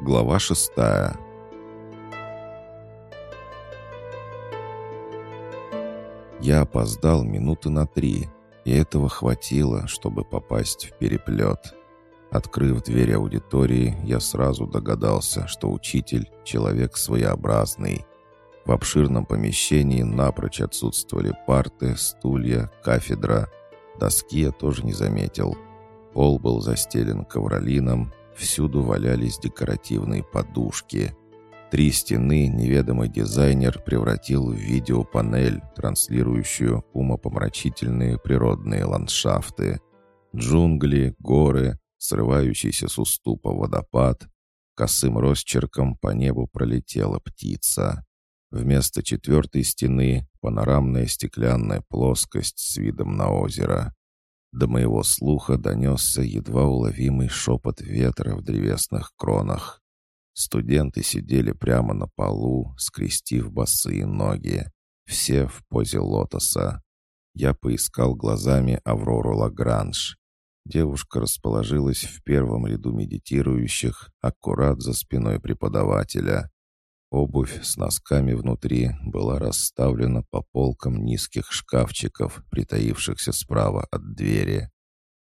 Глава шестая. Я опоздал минуты на три, и этого хватило, чтобы попасть в переплет. Открыв дверь аудитории, я сразу догадался, что учитель — человек своеобразный. В обширном помещении напрочь отсутствовали парты, стулья, кафедра. Доски я тоже не заметил. Пол был застелен ковролином, Всюду валялись декоративные подушки. Три стены неведомый дизайнер превратил в видеопанель, транслирующую умопомрачительные природные ландшафты. Джунгли, горы, срывающийся с уступа водопад. Косым росчерком по небу пролетела птица. Вместо четвертой стены панорамная стеклянная плоскость с видом на озеро. До моего слуха донесся едва уловимый шепот ветра в древесных кронах. Студенты сидели прямо на полу, скрестив босые ноги. Все в позе лотоса. Я поискал глазами Аврору Лагранж. Девушка расположилась в первом ряду медитирующих, аккурат за спиной преподавателя. Обувь с носками внутри была расставлена по полкам низких шкафчиков, притаившихся справа от двери.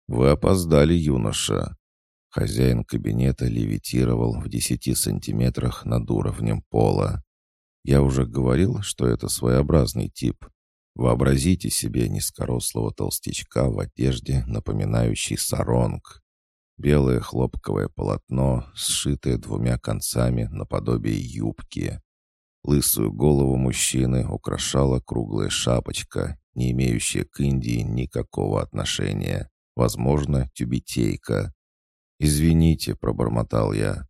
«Вы опоздали, юноша!» Хозяин кабинета левитировал в десяти сантиметрах над уровнем пола. «Я уже говорил, что это своеобразный тип. Вообразите себе низкорослого толстячка в одежде, напоминающей саронг. Белое хлопковое полотно, сшитое двумя концами наподобие юбки. Лысую голову мужчины украшала круглая шапочка, не имеющая к Индии никакого отношения. Возможно, тюбетейка. «Извините», — пробормотал я.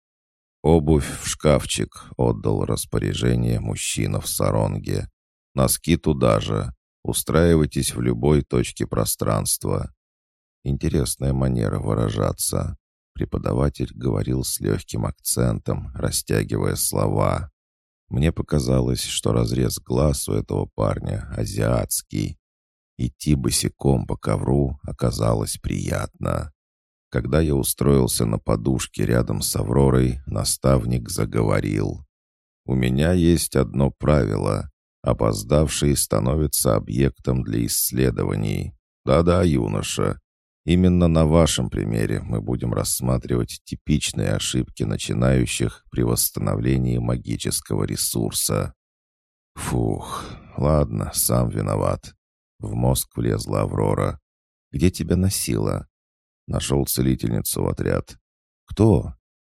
«Обувь в шкафчик», — отдал распоряжение мужчина в саронге. «Носки туда же. Устраивайтесь в любой точке пространства. Интересная манера выражаться. Преподаватель говорил с легким акцентом, растягивая слова. Мне показалось, что разрез глаз у этого парня азиатский. Идти босиком по ковру оказалось приятно. Когда я устроился на подушке рядом с Авророй, наставник заговорил. «У меня есть одно правило. Опоздавший становится объектом для исследований. Да-да, юноша, Именно на вашем примере мы будем рассматривать типичные ошибки начинающих при восстановлении магического ресурса. Фух, ладно, сам виноват. В мозг влезла Аврора. Где тебя носила? Нашел целительницу в отряд. Кто?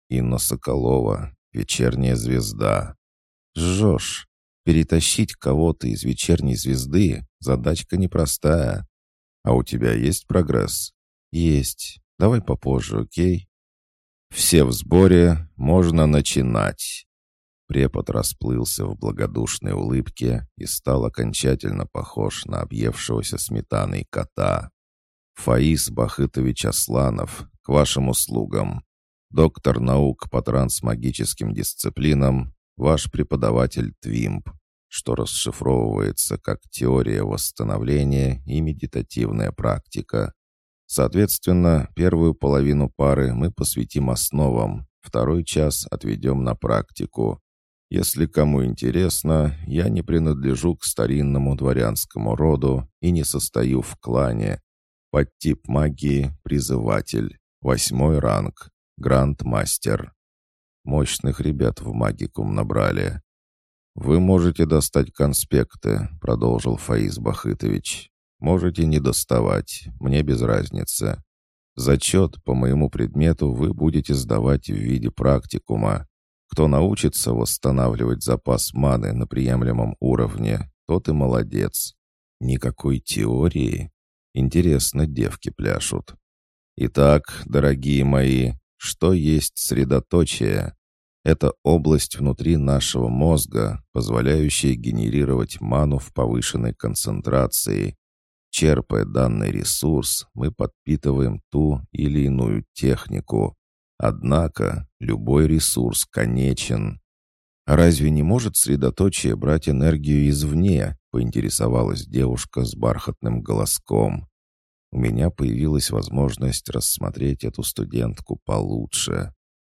Инна Соколова, вечерняя звезда. Жжешь. Перетащить кого-то из вечерней звезды — задачка непростая. А у тебя есть прогресс? «Есть. Давай попозже, окей?» «Все в сборе. Можно начинать». Препод расплылся в благодушной улыбке и стал окончательно похож на объевшегося сметаной кота. «Фаис Бахытович Асланов, к вашим услугам. Доктор наук по трансмагическим дисциплинам, ваш преподаватель Твимп, что расшифровывается как теория восстановления и медитативная практика. Соответственно, первую половину пары мы посвятим основам, второй час отведем на практику. Если кому интересно, я не принадлежу к старинному дворянскому роду и не состою в клане. Подтип магии — призыватель. Восьмой ранг. Гранд-мастер. Мощных ребят в магикум набрали. «Вы можете достать конспекты», — продолжил Фаиз Бахытович. Можете не доставать, мне без разницы. Зачет по моему предмету вы будете сдавать в виде практикума. Кто научится восстанавливать запас маны на приемлемом уровне, тот и молодец. Никакой теории. Интересно, девки пляшут. Итак, дорогие мои, что есть средоточие? Это область внутри нашего мозга, позволяющая генерировать ману в повышенной концентрации Черпая данный ресурс, мы подпитываем ту или иную технику. Однако любой ресурс конечен. «А разве не может средоточие брать энергию извне?» — поинтересовалась девушка с бархатным голоском. У меня появилась возможность рассмотреть эту студентку получше.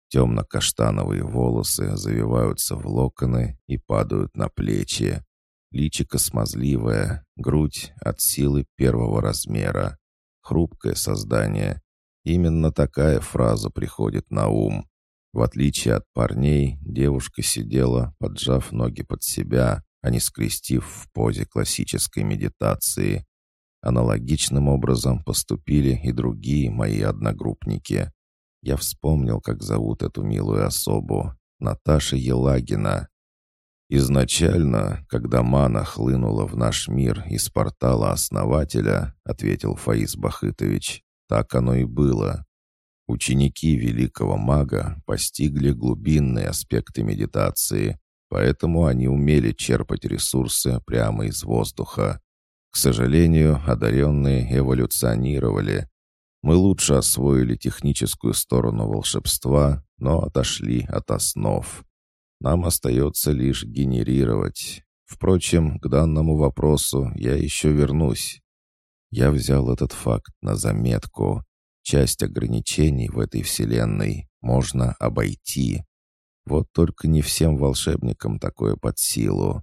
Темно-каштановые волосы завиваются в локоны и падают на плечи. Личико смазливое, грудь от силы первого размера. Хрупкое создание. Именно такая фраза приходит на ум. В отличие от парней, девушка сидела, поджав ноги под себя, а не скрестив в позе классической медитации. Аналогичным образом поступили и другие мои одногруппники. Я вспомнил, как зовут эту милую особу. Наташа Елагина. «Изначально, когда мана хлынула в наш мир из портала Основателя, — ответил Фаис Бахытович, — так оно и было. Ученики великого мага постигли глубинные аспекты медитации, поэтому они умели черпать ресурсы прямо из воздуха. К сожалению, одаренные эволюционировали, мы лучше освоили техническую сторону волшебства, но отошли от основ. Нам остается лишь генерировать. Впрочем, к данному вопросу я еще вернусь. Я взял этот факт на заметку. Часть ограничений в этой вселенной можно обойти. Вот только не всем волшебникам такое под силу.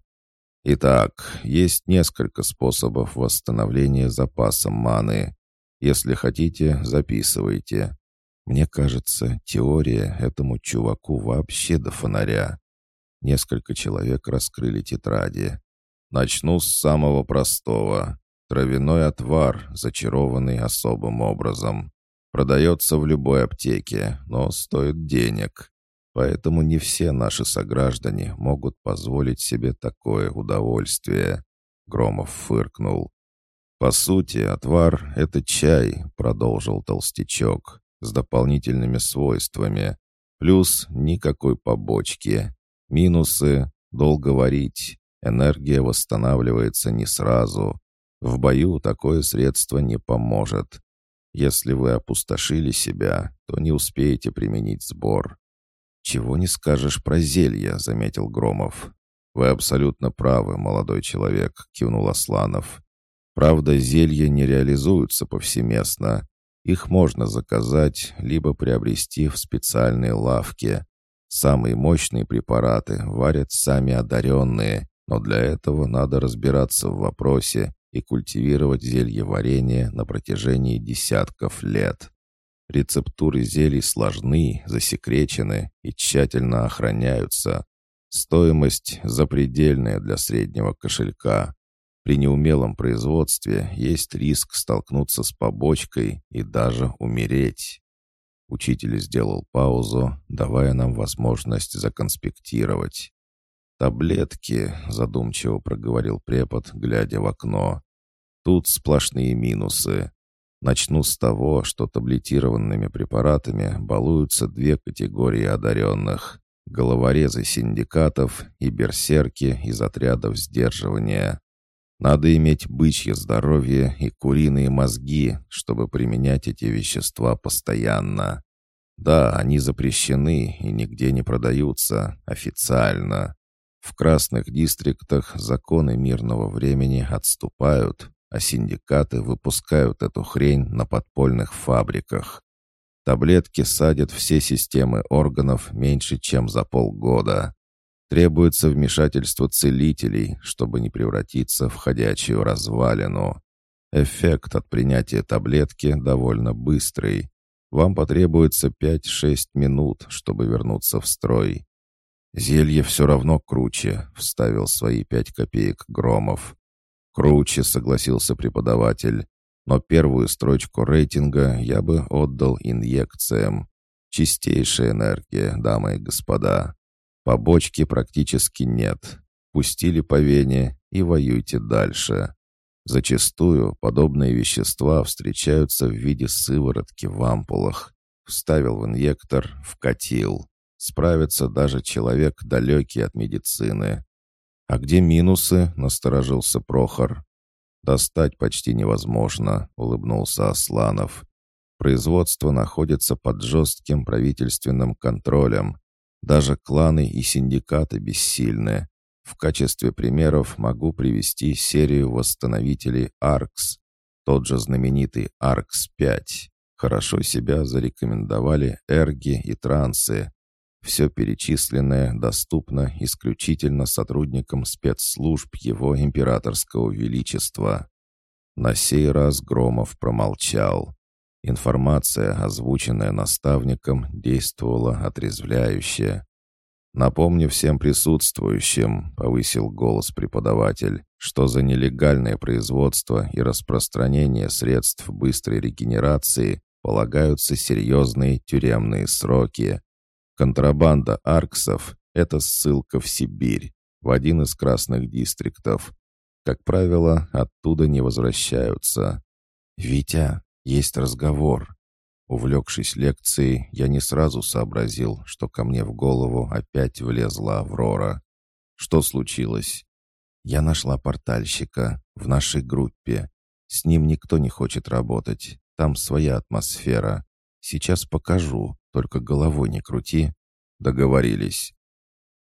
Итак, есть несколько способов восстановления запаса маны. Если хотите, записывайте. Мне кажется, теория этому чуваку вообще до фонаря. Несколько человек раскрыли тетради. Начну с самого простого. Травяной отвар, зачарованный особым образом. Продается в любой аптеке, но стоит денег. Поэтому не все наши сограждане могут позволить себе такое удовольствие. Громов фыркнул. «По сути, отвар — это чай», — продолжил толстячок, «с дополнительными свойствами. Плюс никакой побочки. Минусы — долго варить. Энергия восстанавливается не сразу. В бою такое средство не поможет. Если вы опустошили себя, то не успеете применить сбор. «Чего не скажешь про зелье», — заметил Громов. «Вы абсолютно правы, молодой человек», — кивнул Асланов. Правда, зелья не реализуются повсеместно. Их можно заказать, либо приобрести в специальной лавке. Самые мощные препараты варят сами одаренные, но для этого надо разбираться в вопросе и культивировать зелье варенье на протяжении десятков лет. Рецептуры зелий сложны, засекречены и тщательно охраняются. Стоимость запредельная для среднего кошелька. При неумелом производстве есть риск столкнуться с побочкой и даже умереть. Учитель сделал паузу, давая нам возможность законспектировать. «Таблетки», — задумчиво проговорил препод, глядя в окно. «Тут сплошные минусы. Начну с того, что таблетированными препаратами балуются две категории одаренных — головорезы синдикатов и берсерки из отрядов сдерживания. Надо иметь бычье здоровье и куриные мозги, чтобы применять эти вещества постоянно. Да, они запрещены и нигде не продаются официально. В красных дистриктах законы мирного времени отступают, а синдикаты выпускают эту хрень на подпольных фабриках. Таблетки садят все системы органов меньше, чем за полгода. Требуется вмешательство целителей, чтобы не превратиться в ходячую развалину. Эффект от принятия таблетки довольно быстрый. Вам потребуется 5-6 минут, чтобы вернуться в строй. «Зелье все равно круче», — вставил свои пять копеек Громов. «Круче», — согласился преподаватель. «Но первую строчку рейтинга я бы отдал инъекциям. Чистейшая энергия, дамы и господа. Побочки практически нет. Пустили по вене и воюйте дальше. Зачастую подобные вещества встречаются в виде сыворотки в ампулах. Вставил в инъектор, вкатил. Справится даже человек, далекий от медицины. «А где минусы?» — насторожился Прохор. «Достать почти невозможно», — улыбнулся Асланов. «Производство находится под жестким правительственным контролем. Даже кланы и синдикаты бессильны. В качестве примеров могу привести серию восстановителей ARX. Тот же знаменитый ARX-5. Хорошо себя зарекомендовали эрги и трансы, Все перечисленное доступно исключительно сотрудникам спецслужб его императорского величества. На сей раз Громов промолчал. Информация, озвученная наставником, действовала отрезвляюще. «Напомню всем присутствующим», — повысил голос преподаватель, «что за нелегальное производство и распространение средств быстрой регенерации полагаются серьезные тюремные сроки. Контрабанда арксов — это ссылка в Сибирь, в один из красных дистриктов. Как правило, оттуда не возвращаются. «Витя, есть разговор», Увлекшись лекцией, я не сразу сообразил, что ко мне в голову опять влезла Аврора. Что случилось? Я нашла портальщика в нашей группе. С ним никто не хочет работать. Там своя атмосфера. Сейчас покажу, только головой не крути. Договорились.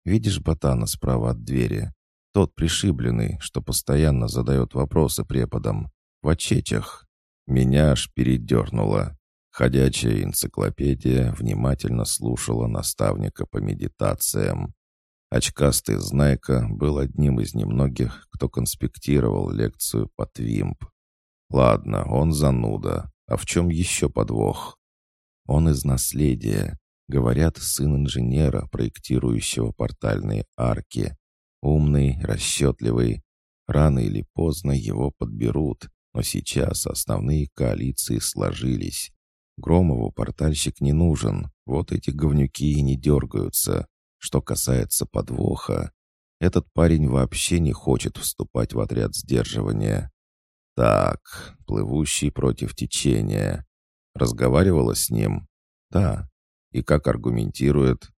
Видишь ботана справа от двери? Тот пришибленный, что постоянно задает вопросы преподам. В очечах. Меня аж передернуло. Ходячая энциклопедия внимательно слушала наставника по медитациям. Очкастый Знайка был одним из немногих, кто конспектировал лекцию по Твимп. Ладно, он зануда. А в чем еще подвох? Он из наследия. Говорят, сын инженера, проектирующего портальные арки. Умный, расчетливый. Рано или поздно его подберут, но сейчас основные коалиции сложились. Громову портальщик не нужен, вот эти говнюки и не дергаются. Что касается подвоха, этот парень вообще не хочет вступать в отряд сдерживания. Так, плывущий против течения. Разговаривала с ним? Да. И как аргументирует?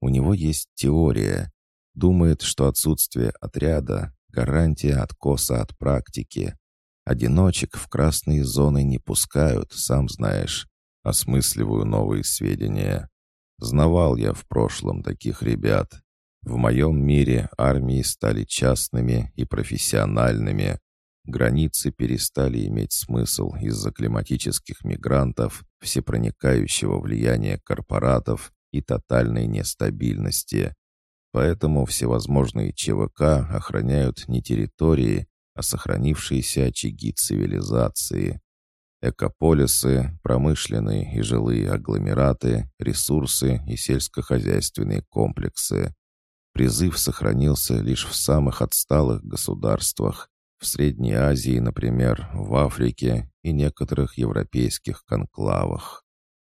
У него есть теория. Думает, что отсутствие отряда — гарантия откоса от практики. Одиночек в красные зоны не пускают, сам знаешь. Осмысливаю новые сведения. Знавал я в прошлом таких ребят. В моем мире армии стали частными и профессиональными. Границы перестали иметь смысл из-за климатических мигрантов, всепроникающего влияния корпоратов и тотальной нестабильности. Поэтому всевозможные ЧВК охраняют не территории, а сохранившиеся очаги цивилизации. Экополисы, промышленные и жилые агломераты, ресурсы и сельскохозяйственные комплексы. Призыв сохранился лишь в самых отсталых государствах, в Средней Азии, например, в Африке и некоторых европейских конклавах.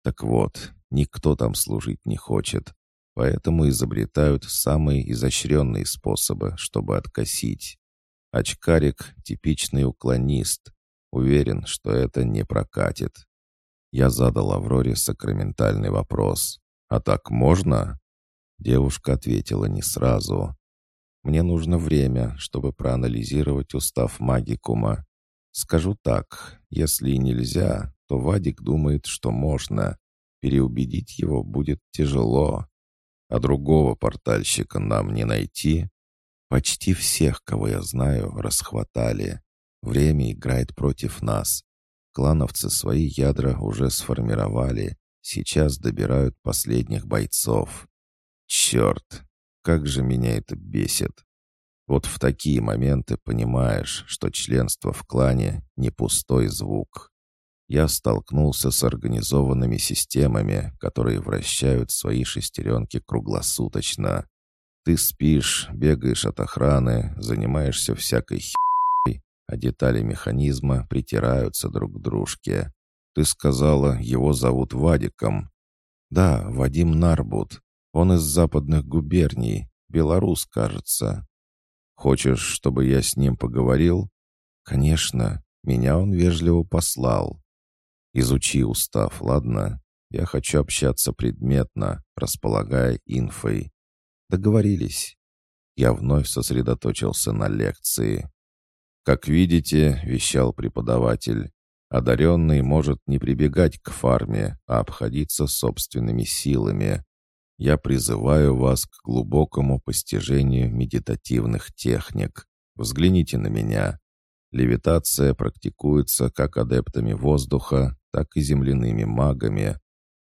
Так вот, никто там служить не хочет, поэтому изобретают самые изощренные способы, чтобы откосить. Очкарик — типичный уклонист. Уверен, что это не прокатит. Я задал Авроре сакраментальный вопрос. «А так можно?» Девушка ответила не сразу. «Мне нужно время, чтобы проанализировать устав магикума. Скажу так, если и нельзя, то Вадик думает, что можно. Переубедить его будет тяжело. А другого портальщика нам не найти?» Почти всех, кого я знаю, расхватали. Время играет против нас. Клановцы свои ядра уже сформировали. Сейчас добирают последних бойцов. Черт, как же меня это бесит. Вот в такие моменты понимаешь, что членство в клане — не пустой звук. Я столкнулся с организованными системами, которые вращают свои шестеренки круглосуточно. Ты спишь, бегаешь от охраны, занимаешься всякой херой, а детали механизма притираются друг к дружке. Ты сказала, его зовут Вадиком. Да, Вадим Нарбут. Он из западных губерний, белорус, кажется. Хочешь, чтобы я с ним поговорил? Конечно, меня он вежливо послал. Изучи устав, ладно? Я хочу общаться предметно, располагая инфой. Договорились. Я вновь сосредоточился на лекции. «Как видите, — вещал преподаватель, — одаренный может не прибегать к фарме, а обходиться собственными силами. Я призываю вас к глубокому постижению медитативных техник. Взгляните на меня. Левитация практикуется как адептами воздуха, так и земляными магами.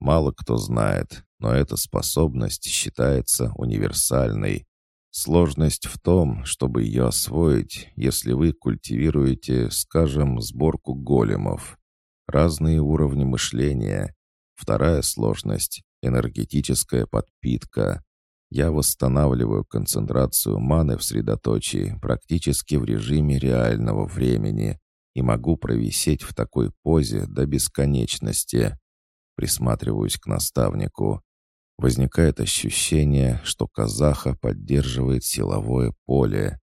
Мало кто знает, но эта способность считается универсальной. Сложность в том, чтобы ее освоить, если вы культивируете, скажем, сборку големов. Разные уровни мышления. Вторая сложность — энергетическая подпитка. Я восстанавливаю концентрацию маны в средоточии практически в режиме реального времени и могу провисеть в такой позе до бесконечности. Присматриваюсь к наставнику. Возникает ощущение, что казаха поддерживает силовое поле.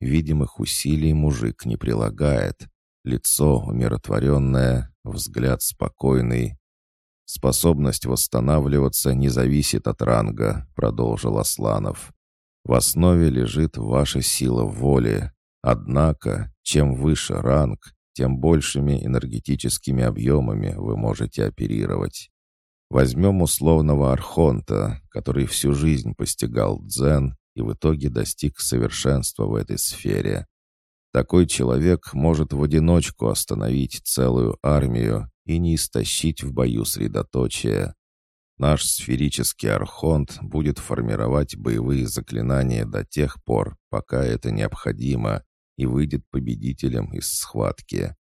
Видимых усилий мужик не прилагает. Лицо умиротворенное, взгляд спокойный. «Способность восстанавливаться не зависит от ранга», — продолжил Асланов. «В основе лежит ваша сила воли. Однако, чем выше ранг, тем большими энергетическими объемами вы можете оперировать. Возьмем условного архонта, который всю жизнь постигал дзен и в итоге достиг совершенства в этой сфере. Такой человек может в одиночку остановить целую армию и не истощить в бою средоточие. Наш сферический архонт будет формировать боевые заклинания до тех пор, пока это необходимо, и выйдет победителем из схватки.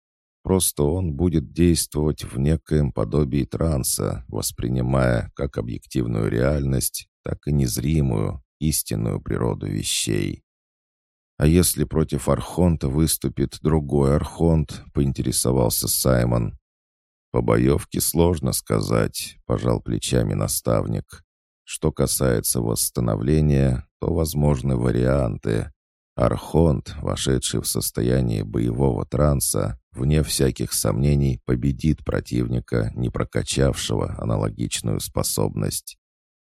Просто он будет действовать в некоем подобии транса, воспринимая как объективную реальность, так и незримую, истинную природу вещей. «А если против Архонта выступит другой Архонт?» — поинтересовался Саймон. «По боевке сложно сказать», — пожал плечами наставник. «Что касается восстановления, то возможны варианты. Архонт, вошедший в состояние боевого транса, вне всяких сомнений победит противника, не прокачавшего аналогичную способность.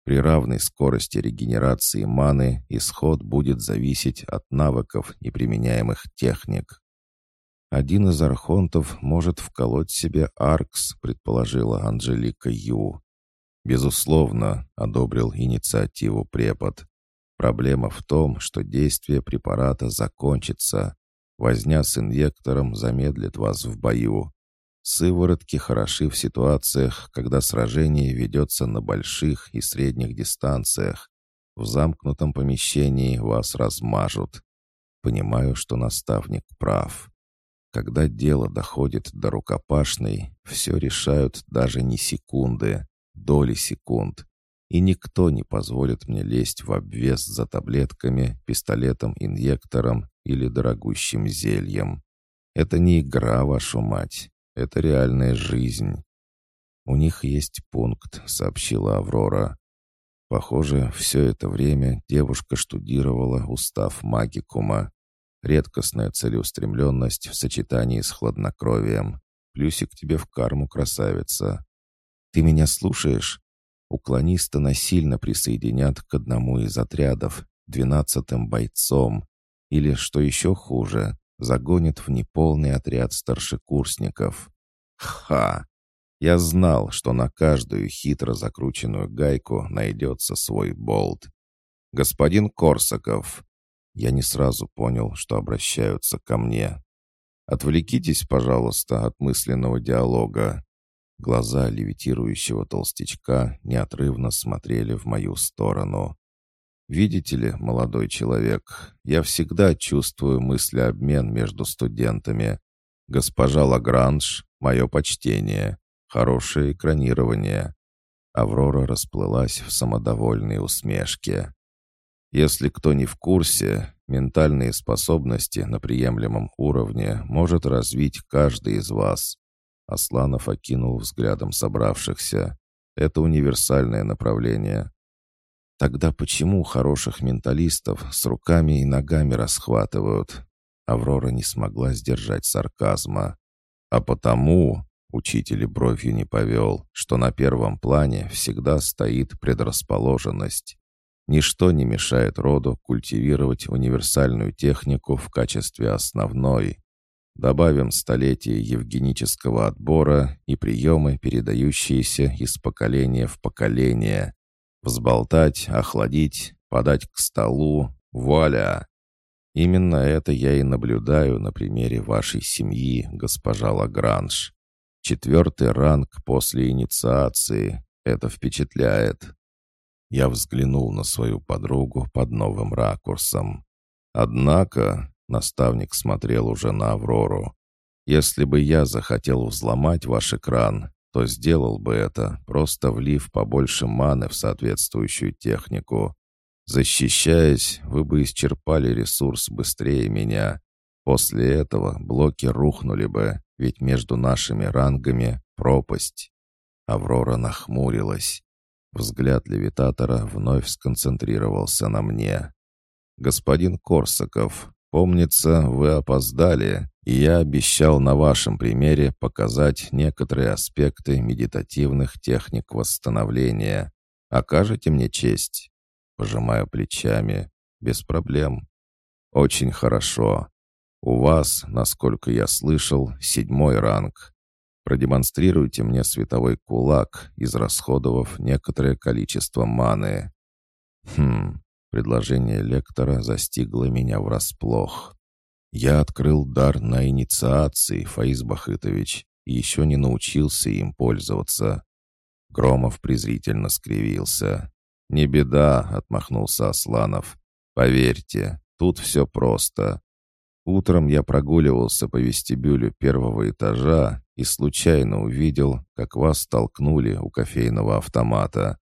При равной скорости регенерации маны исход будет зависеть от навыков и применяемых техник. «Один из архонтов может вколоть себе Аркс», — предположила Анжелика Ю. «Безусловно», — одобрил инициативу препод. Проблема в том, что действие препарата закончится. Возня с инъектором замедлит вас в бою. Сыворотки хороши в ситуациях, когда сражение ведется на больших и средних дистанциях. В замкнутом помещении вас размажут. Понимаю, что наставник прав. Когда дело доходит до рукопашной, все решают даже не секунды, доли секунд и никто не позволит мне лезть в обвес за таблетками, пистолетом-инъектором или дорогущим зельем. Это не игра, вашу мать, это реальная жизнь. «У них есть пункт», — сообщила Аврора. Похоже, все это время девушка штудировала устав магикума. Редкостная целеустремленность в сочетании с хладнокровием. Плюсик тебе в карму, красавица. «Ты меня слушаешь?» Уклониста насильно присоединят к одному из отрядов, двенадцатым бойцом, или, что еще хуже, загонят в неполный отряд старшекурсников. Ха! Я знал, что на каждую хитро закрученную гайку найдется свой болт. «Господин Корсаков!» Я не сразу понял, что обращаются ко мне. «Отвлекитесь, пожалуйста, от мысленного диалога. Глаза левитирующего толстячка неотрывно смотрели в мою сторону. «Видите ли, молодой человек, я всегда чувствую мыслеобмен между студентами. Госпожа Лагранж, мое почтение, хорошее экранирование». Аврора расплылась в самодовольной усмешке. «Если кто не в курсе, ментальные способности на приемлемом уровне может развить каждый из вас. Асланов окинул взглядом собравшихся. Это универсальное направление. Тогда почему хороших менталистов с руками и ногами расхватывают? Аврора не смогла сдержать сарказма. А потому, учитель и бровью не повел, что на первом плане всегда стоит предрасположенность. Ничто не мешает роду культивировать универсальную технику в качестве основной. Добавим столетие евгенического отбора и приемы, передающиеся из поколения в поколение. Взболтать, охладить, подать к столу. Вуаля! Именно это я и наблюдаю на примере вашей семьи, госпожа Лагранж. Четвертый ранг после инициации. Это впечатляет. Я взглянул на свою подругу под новым ракурсом. Однако наставник смотрел уже на Аврору. Если бы я захотел взломать ваш экран, то сделал бы это, просто влив побольше маны в соответствующую технику. Защищаясь, вы бы исчерпали ресурс быстрее меня. После этого блоки рухнули бы, ведь между нашими рангами пропасть. Аврора нахмурилась. Взгляд левитатора вновь сконцентрировался на мне. «Господин Корсаков, помнится, вы опоздали, и я обещал на вашем примере показать некоторые аспекты медитативных техник восстановления. Окажете мне честь?» Пожимаю плечами. «Без проблем». «Очень хорошо. У вас, насколько я слышал, седьмой ранг. Продемонстрируйте мне световой кулак, израсходовав некоторое количество маны». «Хм...» Предложение лектора застигло меня врасплох. Я открыл дар на инициации, Фаиз Бахытович, и еще не научился им пользоваться. Громов презрительно скривился. «Не беда», — отмахнулся Асланов. «Поверьте, тут все просто. Утром я прогуливался по вестибюлю первого этажа и случайно увидел, как вас столкнули у кофейного автомата.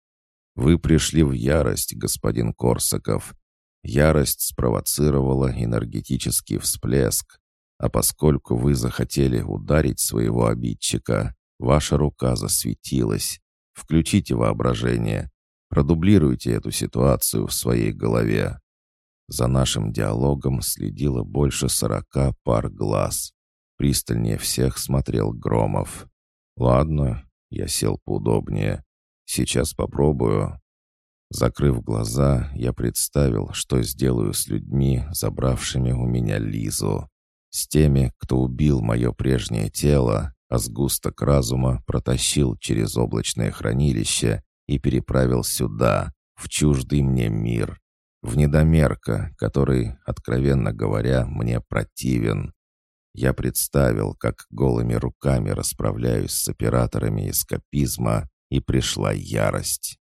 Вы пришли в ярость, господин Корсаков. Ярость спровоцировала энергетический всплеск. А поскольку вы захотели ударить своего обидчика, ваша рука засветилась. Включите воображение. Продублируйте эту ситуацию в своей голове. За нашим диалогом следило больше сорока пар глаз. Пристальнее всех смотрел Громов. «Ладно», — я сел поудобнее. «Сейчас попробую». Закрыв глаза, я представил, что сделаю с людьми, забравшими у меня Лизу. С теми, кто убил мое прежнее тело, а сгусток разума протащил через облачное хранилище и переправил сюда, в чуждый мне мир в недомерка, который, откровенно говоря, мне противен. Я представил, как голыми руками расправляюсь с операторами эскапизма, и пришла ярость.